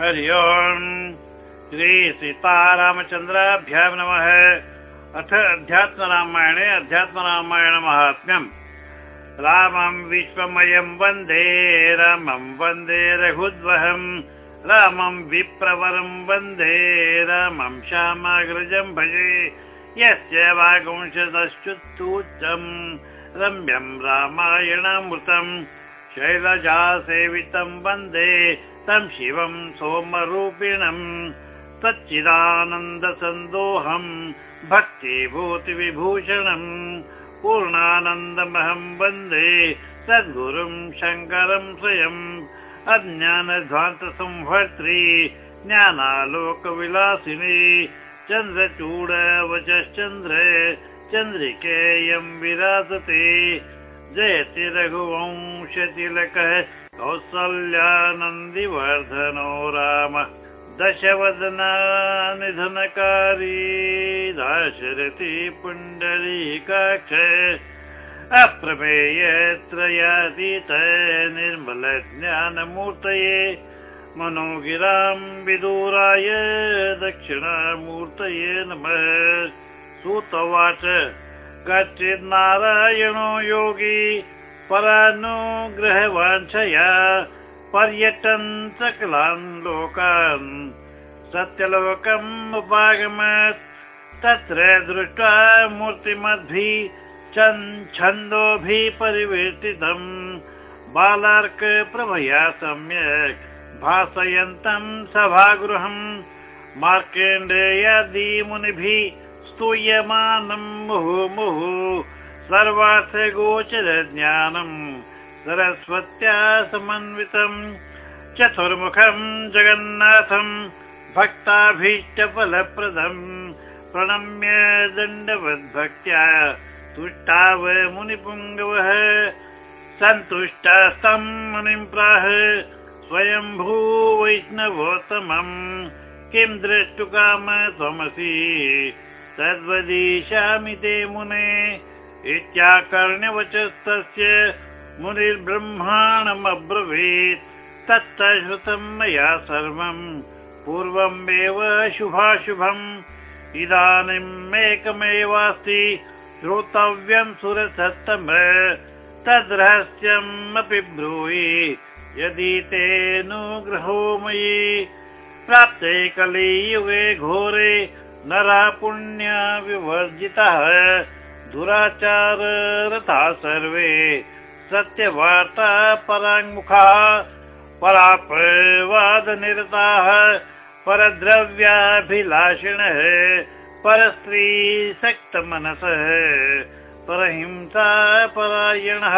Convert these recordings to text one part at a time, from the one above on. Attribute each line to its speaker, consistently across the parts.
Speaker 1: हरि ओम्। श्री सीतारामचन्द्राभ्यां नमः। अथ अध्यात्मरामायणे अध्यात्मरामायणमाहात्म्यम्। रामं विश्वमयं वन्दे रामं वन्दे रघुद्वहम्। रामं विप्रवरं वन्दे रामं श्यामाग्रजं भजे। यस्य वागुंशदश्चुत्तूच्चम् रम्यं रामायणामृतम्। शैलजा सेवितं वन्दे तं शिवं सोमरूपिणम् सच्चिदानन्दसन्दोहम् भक्तिभूतिविभूषणम् पूर्णानन्दमहं वन्दे सद्गुरुं शङ्करं स्वयम् अज्ञानध्वान्तसंहर्त्री ज्ञानालोकविलासिनी चन्द्रचूडवचश्चन्द्र चन्द्रिकेयं विराजते जयति रघुवंशतिलकः कौसल्यानन्दिवर्धनो राम दशवदना निधनकारी दाशरथि पुण्डरीकाक्ष अप्रमेयत्रयातीत निर्मल ज्ञानमूर्तये मनोगिरां विदूराय दक्षिणामूर्तये नमः। सूतवाच। कश्चिन्नारायणो योगी परानुग्रहवाञ्छया पर्यटन् सकलान् लोकान्। सत्यलोकम् उपागमत् तत्र दृष्ट्वा मूर्तिमद्भिः छन्दोभिः परिवर्तितम् बालार्क प्रभया सम्यक् भासयन्तं सभागृहम्। मार्केण्डेयादि मुनिभिः स्तूयमानं मुहुर्मुहुः सर्वार्थगोचर ज्ञानम् सरस्वत्या समन्वितम् चतुर्मुखम् जगन्नाथम् भक्ताभीष्टफलप्रदम् प्रणम्य दण्डवद्भक्त्या तुष्टाव मुनिपुङ्गवः सन्तुष्टास्तं मुनिं प्राह स्वयम्भू वैष्णवोत्तमम् किं द्रष्टुकाम त्वमसि? तद्वदिष्यामि ते मुने इत्याकर्ण्यवचस्तस्य मुनिर्ब्रह्माणमब्रवीत् तत्त श्रुतं मया सर्वम् पूर्वमेव शुभाशुभम् इदानीम् एकमेवास्ति श्रोतव्यं सुरसत्तम तद्रहस्यम् अपि ब्रूहि यदि तेऽनुग्रहो मयि। प्राप्ते कलियुगे घोरे नरा पुण्या विवर्जितः दुराचार रथा सर्वे सत्यवार्ता पराङ्मुखाः परापवादनिरताः परद्रव्याभिलाषिणः परस्त्रीसक्तमनसः परहिंसा परायणः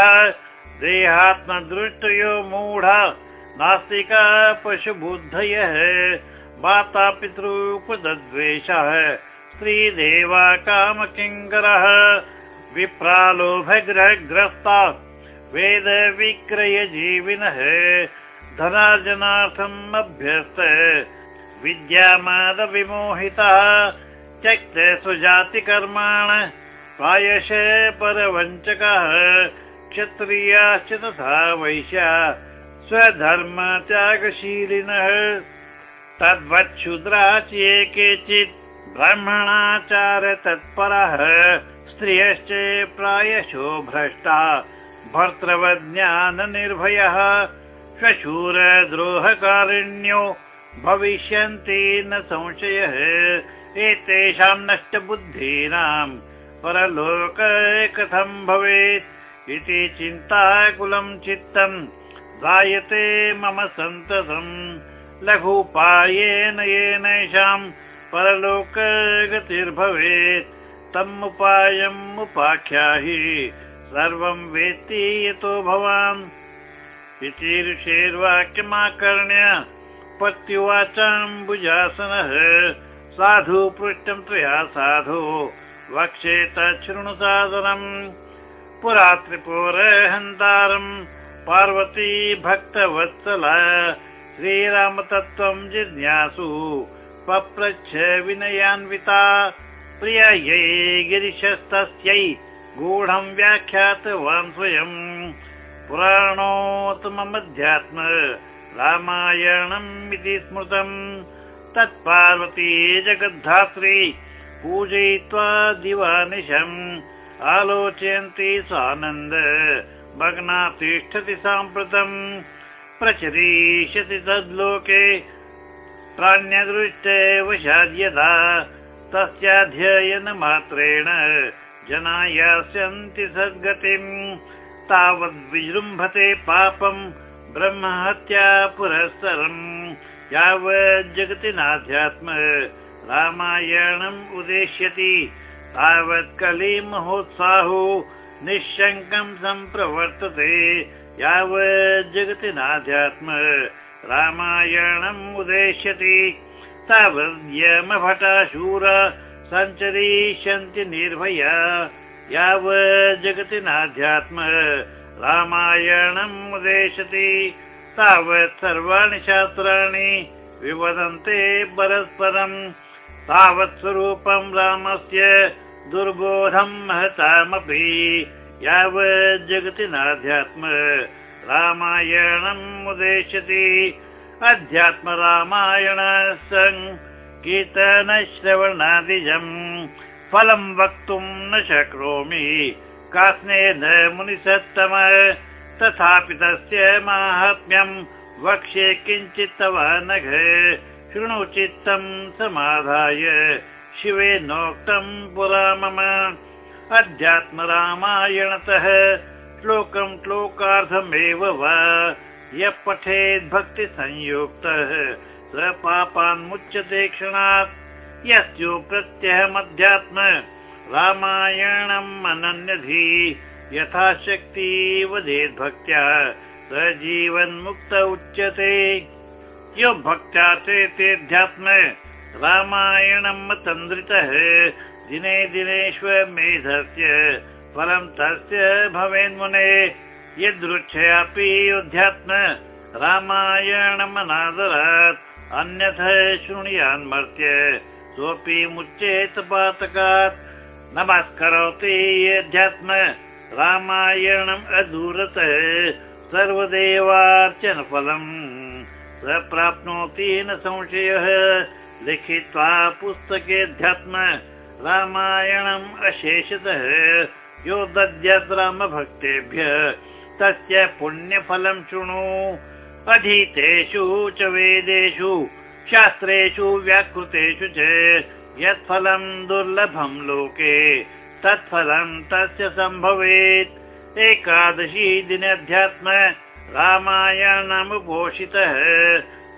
Speaker 1: देहात्मदृष्टयो मूढा नास्तिका पशुबुद्धयः मातापितृपदद्वेषः स्त्रीदेवा कामकिङ्करः विप्रालोभग्रहग्रस्ता वेदविक्रयजीविनः धनार्जनार्थम् अभ्यस्त विद्यामादविमोहितः त्यक्त सुजातिकर्माण प्रायश परवञ्चकः क्षत्रियाश्च तथा वैश्या स्वधर्मत्यागशीलिनः। तद्वच्छूद्रा चे केचित् ब्राह्मणाचार तत्परः स्त्रियश्च प्रायशो भ्रष्टा भर्तृवज्ञाननिर्भयः श्वशूरद्रोहकारिण्यो भविष्यन्ति न संशयः एतेषां नष्टबुद्धीनां परलोक कथं भवेत् इति चिन्ताकुलं चित्तम् जायते मम सन्ततम् लघुपायेन येनैषां परलोक गतिर्भवेत् तम् उपायम् उपाख्याहि सर्वं वेत्ति यतो भवान्। इति ऋषेर्वाक्यमाकर्ण्य पत्युवाचाम्बुजासनः साधु पृष्टं त्वया साधु पुरा त्रिपुरहन्तारम् पार्वती भक्तवत्सल श्रीरामतत्त्वं जिज्ञासु पप्रच्छ विनयान्विता प्रियै गिरिशस्तस्यै गूढं व्याख्यातवान् स्वयम् पुराणोत्तममध्यात्म रामायणम् इति स्मृतम्। तत्पार्वती जगद्धात्री पूजयित्वा दिवानिशम्। आलोचयन्ति स्वानन्द भग्ना तिष्ठति साम्प्रतम्। प्रचरिष्यति तद्लोके प्राण्यदृष्टे वशाद्यदा तस्याध्ययनमात्रेण जना यास्यन्ति सद्गतिम्। तावद्विजृम्भते पापम् ब्रह्महत्या पुरःसरम् यावज्जगति नाध्यात्म रामायणम् उदेश्यति। तावत् कलि महोत्साहो निःशङ्कम् सम्प्रवर्तते। यावज्जगति नाध्यात्म रामायणम् उदेश्यति। तावद्यमभटाशूर सञ्चरिष्यन्ति निर्भया। यावज्जगति नाध्यात्म रामायणम् उदेशति तावत् सर्वाणि शास्त्राणि विवदन्ते परस्परम्। तावत् स्वरूपम् रामस्य दुर्बोधम् महतामपि। यावज्जगति नाध्यात्म रामायणम् उदेशति। अध्यात्म रामायण सङ्कीर्तनश्रवणादिजम् फलम् वक्तुम् न शक्नोमि। कास्नेन मुनिसत्तम तथापि तस्य माहात्म्यम् वक्ष्ये किञ्चित् तव नघ शृणु चित्तम् समाधाय शिवेनोक्तम् पुरा मम। अध्यात्म श्लोकम् श्लोकार्धमेव वा? यः पठेद् भक्तिसंयुक्तः स पापान्मुच्यते क्षणात्। यस्यो प्रत्यहमध्यात्म रामायणम् अनन्यधी। यथाशक्ति वदेद्भक्त्या स जीवन्मुक्त उच्यते। यो भक्त्या चेतेऽध्यात्म रामायणम् तन्द्रितः दिने दिनेष्वमेधस्य फलम् तस्य भवेन्मुने। यदृच्छयापि योऽध्यात्म रामायणमनादरात्। अन्यथ शृणुयान्मर्त्य सोऽपि मुच्येत पातकात्। नमस्करोति यध्यात्म रामायणम् अधूरतः। सर्वदेवार्चनफलम्। स प्राप्नोति न संशयः। लिखित्वा पुस्तकेऽध्यात्म। रामायणम् अशेषतः। यो दद्यात् रामभक्तेभ्य तस्य पुण्यफलम् शृणु। अधीतेषु च वेदेषु शास्त्रेषु व्याकृतेषु च यत्फलम् दुर्लभम् लोके। तत्फलम् तस्य सम्भवेत्। एकादशी दिनाध्यात्म रामायणमुपोषितः।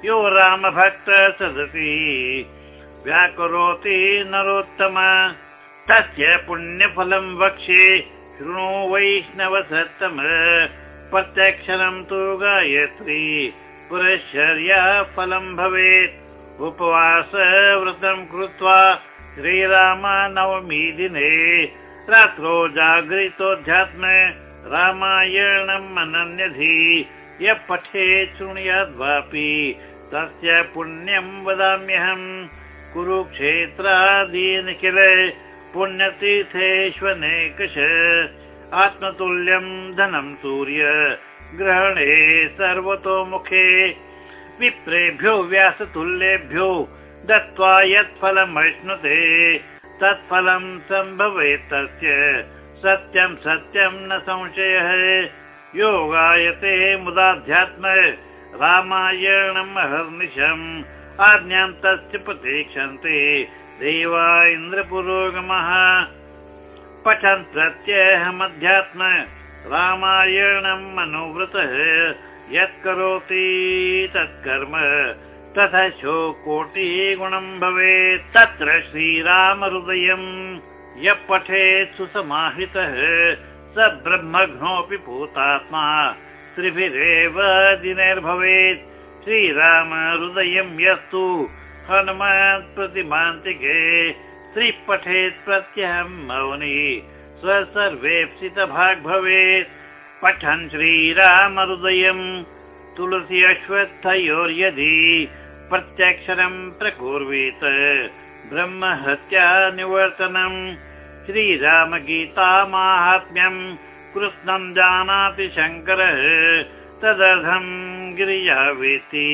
Speaker 1: यो रामभक्त सदसि। व्याकरोति नरोत्तम तस्य पुण्यफलम् वक्ष्ये शृणु वैष्णवसत्तम। प्रत्यक्षरम् तु गायत्री पुरश्चर्या फलम् भवेत्। उपवास व्रतम् कृत्वा श्रीरामनवमी दिने रात्रौ जागरितोऽध्यात्म रामायणम् अनन्यधि। यः पठेत् शृणुयाद्वापि तस्य पुण्यम् वदाम्यहम्। कुरुक्षेत्रादीन् किल पुण्यतीर्थेष्वनेकश आत्मतुल्यम् धनम् सूर्य ग्रहणे सर्वतोमुखे विप्रेभ्यो व्यासतुल्येभ्यो दत्त्वा यत्फलमश्नुते तत्फलम् सम्भवेत् तस्य। सत्यम् सत्यम् न संशयः। योगायते मुदाध्यात्म रामायणम् अहर्निशम् आज्ञां तस्य प्रतीक्षन्ते देवा इन्द्रपुरोगमः। पठन् प्रत्ययमध्यात्म रामायणम् अनुवृतः यत्करोति तत्कर्म तथा कोटिः गुणम् भवेत्। तत्र श्रीरामहृदयम् यः पठेत् सुसमाहितः स ब्रह्मघ्नोऽपि भूतात्मा त्रिभिरेव दिनैर्भवेत्। श्रीरामहृदयम् यस्तु हनुमत् प्रतिमान्तिके श्रीपठेत् प्रत्यहम् मौनि स्वसर्वेप्सितभाग् भवेत् पठन् श्रीरामहृदयम् तुलसी अश्वत्थयोर्यदि प्रत्यक्षरम् प्रकुर्वीत ब्रह्महत्या निवर्तनम् श्रीरामगीता माहात्म्यम् कृष्णम् जानाति शङ्करः। तदर्थं गिरिजा वेति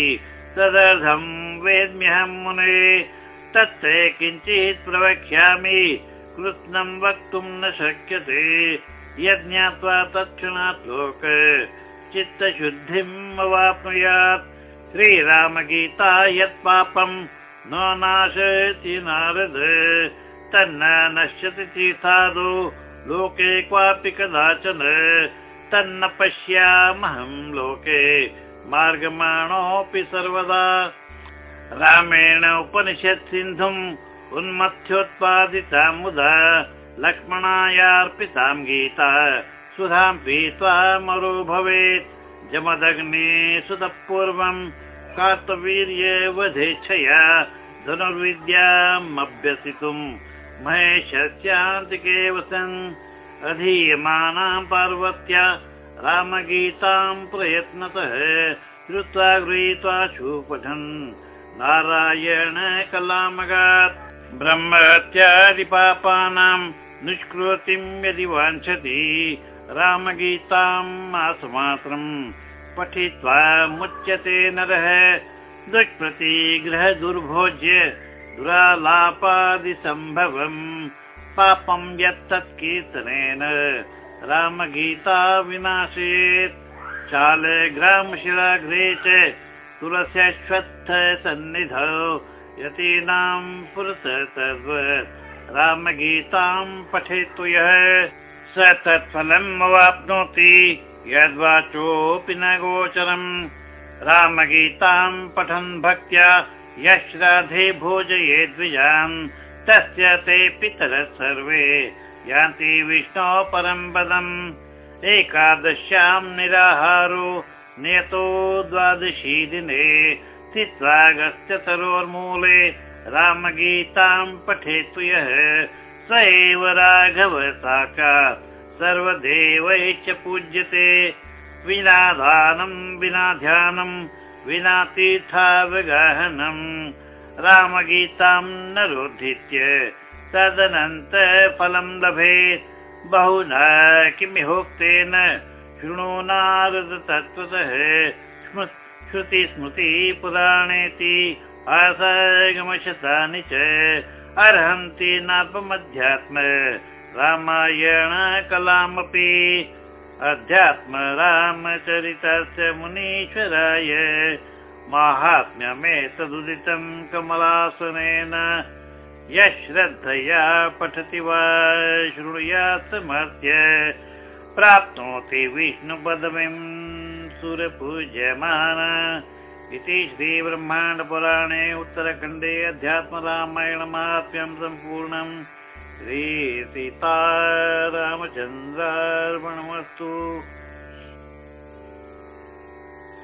Speaker 1: तदर्थं वेद्म्यहं मुने। तत्ते किञ्चित् प्रवक्ष्यामि कृत्स्नं वक्तुं न शक्यते। यज्ञात्वा तत्क्षणात् लोक चित्तशुद्धिम् अवाप्नुयात्। श्रीरामगीता यत् पापं न नाशयति नारद। तन्न नश्यति तीर्थादो लोके क्वापि कदाचन। तन्न पश्यामहं लोके मार्गमाणोऽपि सर्वदा रामेण उपनिषत् सिन्धुम् उन्मथ्योत्पादिता मुदा लक्ष्मणायार्पितां गीता। सुधां पीत्वा मरो भवेत्। जमदग्ने सुतः पूर्वं कार्तवीर्यवधेच्छया धनुर्विद्यामभ्यसितुम् महेशस्यान्तिके वसन् अधीयमानां पार्वत्या रामगीतां प्रयत्नतः श्रुत्वा गृहीत्वा सुपठन् नारायण कलामगात् ब्रह्मत्यादिपापानां निष्कृतिं यदि वाञ्छति रामगीतां मासमात्रम् पठित्वा मुच्यते नरः। दुष्प्रतिग्रह दुर्भोज्य दुरालापादिसम्भवम् पापं यत्तत् कीर्तनेन रामगीता विनाशेत्। शालग्रामशिलाघ्रे च तुलस्यश्वत्थ सन्निधौ यतीनां पुरत सर्व। रामगीतां पठेतु यः। स तत्फलम् अवाप्नोति यद्वाचोऽपि न गोचरम्। रामगीतां पठन् भक्त्या यः श्राद्धे भोजये द्विजान् तस्य ते पितरः सर्वे। यान्ति विष्णो परं पदम् एकादश्यां निराहारो नियतो द्वादशी दिने स्थित्वा गस्त्यतरोर्मूले रामगीतां पठेतु यः। स एव राघव साक्षात् सर्वदेवैश्च पूज्यते। विना दानं विना ध्यानं विना तीर्थावगाहनम् रामगीतां न रोधित्य तदनन्त फलं लभेत्। बहु न किमिहोक्तेन शृणु नारद तत्त्वतः श्रुतिस्मृति पुराणेति आसगमशतानि च अर्हन्ति नात्मध्यात्म रामायण कलामपि। अध्यात्म रामचरितस्य मुनीश्वराय। माहात्म्यमेतदुदितं कमलासनेन। यः श्रद्धया पठति वा शृणुयात् समर्थ्य प्राप्नोति विष्णुपदवीम् सुरपूज्यमान इति श्रीब्रह्माण्डपुराणे उत्तरखण्डे अध्यात्मरामायणमाहात्म्यं सम्पूर्णम् श्रीसीता रामचन्द्रार्पणमस्तु